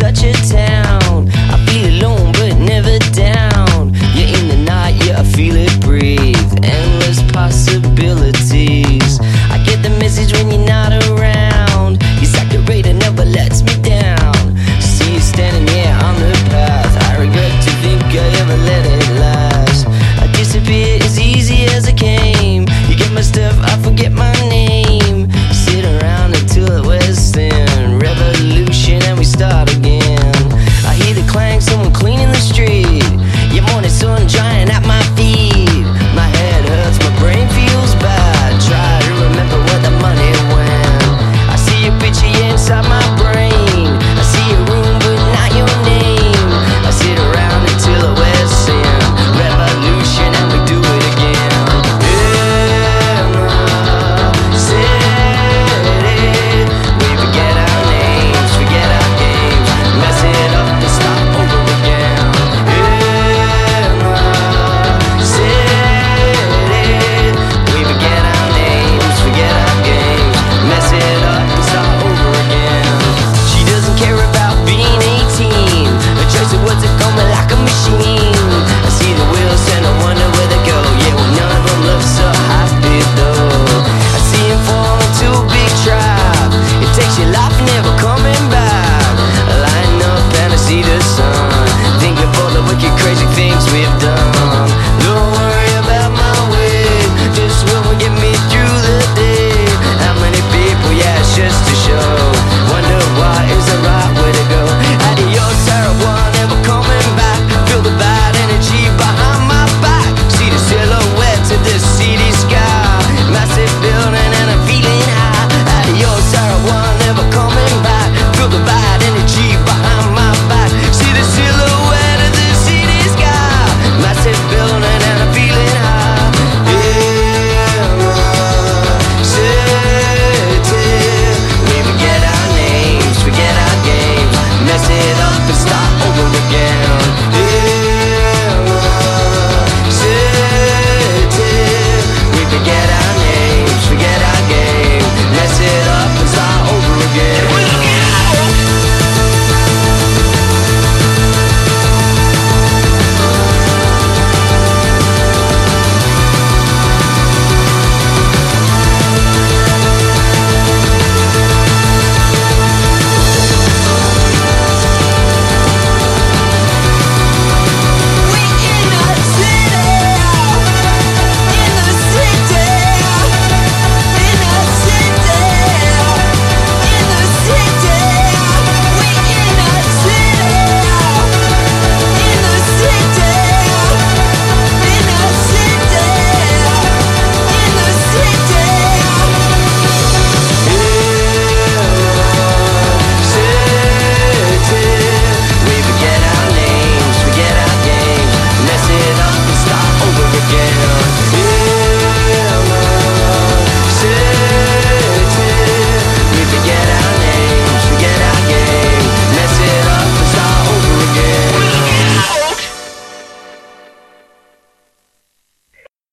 such a town. I feel alone but never down. You're in the night, yeah, I feel it breathe. Endless possibilities.